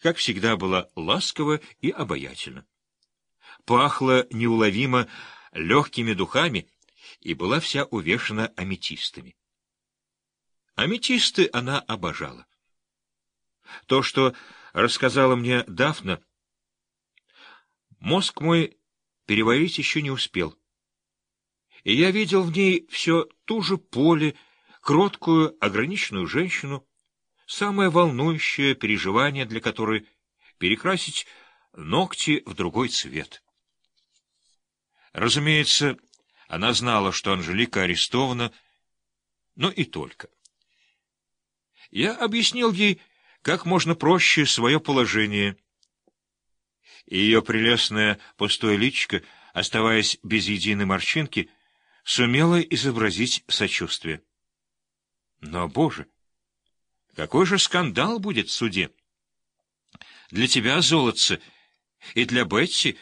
как всегда, была ласкова и обаятельна. Пахла неуловимо легкими духами и была вся увешана аметистами. Аметисты она обожала. То, что рассказала мне Дафна, мозг мой переварить еще не успел. И я видел в ней все ту же поле, кроткую, ограниченную женщину, самое волнующее переживание для которой — перекрасить ногти в другой цвет. Разумеется, она знала, что Анжелика арестована, но и только. Я объяснил ей, как можно проще свое положение. И ее прелестное пустое личико, оставаясь без единой морщинки, сумела изобразить сочувствие. Но, Боже! Какой же скандал будет в суде? Для тебя, золотце, и для Бетси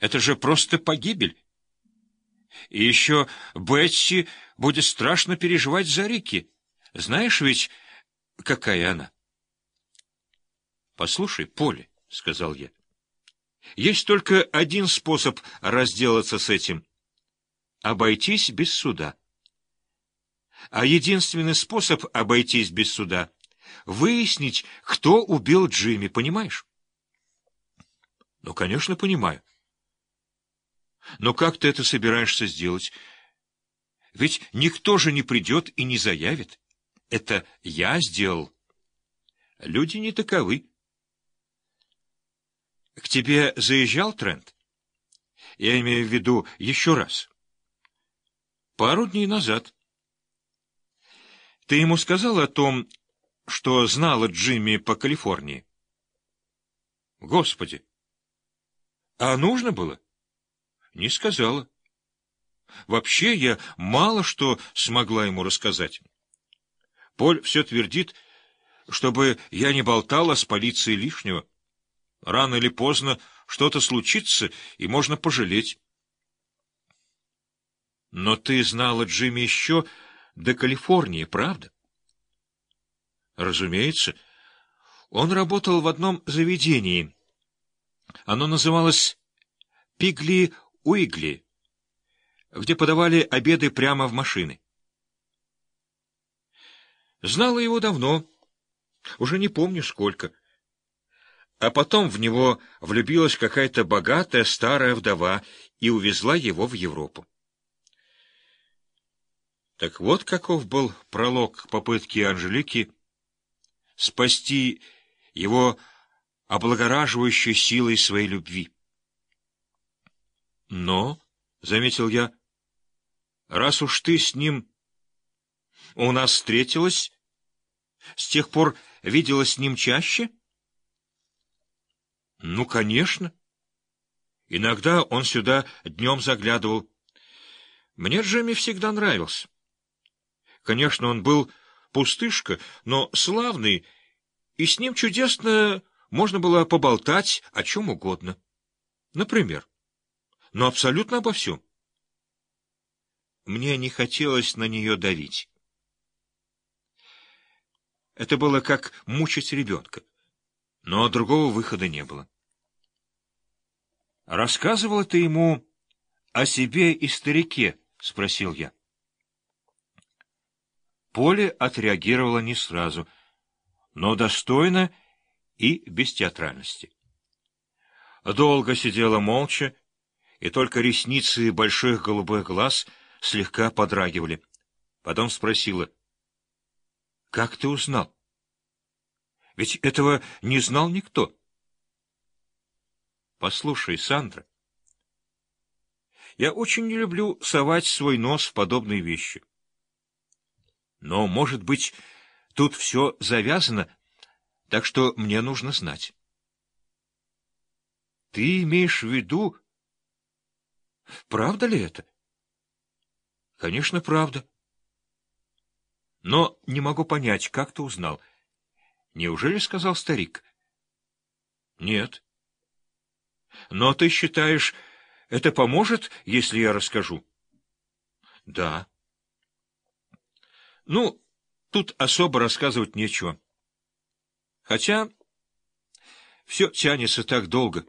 это же просто погибель. И еще Бетси будет страшно переживать за Рики. Знаешь ведь, какая она? — Послушай, Поле, — сказал я, — есть только один способ разделаться с этим — обойтись без суда. А единственный способ обойтись без суда — выяснить, кто убил Джимми, понимаешь? — Ну, конечно, понимаю. Но как ты это собираешься сделать? Ведь никто же не придет и не заявит. Это я сделал. Люди не таковы. К тебе заезжал Трент? Я имею в виду еще раз. Пару дней назад. Ты ему сказал о том, что знала Джимми по Калифорнии? Господи! А нужно было? Не сказала. Вообще я мало что смогла ему рассказать. Поль все твердит, чтобы я не болтала с полицией лишнего. Рано или поздно что-то случится, и можно пожалеть. Но ты знала Джимми еще до Калифорнии, правда? Разумеется. Он работал в одном заведении. Оно называлось «Пигли Уигли», где подавали обеды прямо в машины. Знала его давно, уже не помню сколько. А потом в него влюбилась какая-то богатая старая вдова и увезла его в Европу. Так вот каков был пролог к попытке Анжелики спасти его облагораживающей силой своей любви. Но, — заметил я, — раз уж ты с ним у нас встретилась, с тех пор видела с ним чаще? Ну, конечно. Иногда он сюда днем заглядывал. Мне Джимми всегда нравился. Конечно, он был пустышка, но славный, и с ним чудесно можно было поболтать о чем угодно. Например, но абсолютно обо всем. Мне не хотелось на нее давить. Это было как мучить ребенка, но другого выхода не было. «Рассказывала ты ему о себе и старике?» — спросил я. Поле отреагировала не сразу, но достойно и без театральности. Долго сидела молча, и только ресницы больших голубых глаз слегка подрагивали. Потом спросила, — Как ты узнал? Ведь этого не знал никто. — Послушай, Сандра, я очень не люблю совать свой нос в подобные вещи. Но, может быть, тут все завязано, так что мне нужно знать. Ты имеешь в виду... Правда ли это? Конечно, правда. Но не могу понять, как ты узнал. Неужели сказал старик? Нет. Но ты считаешь, это поможет, если я расскажу? Да. Ну, тут особо рассказывать нечего. Хотя Все тянется так долго.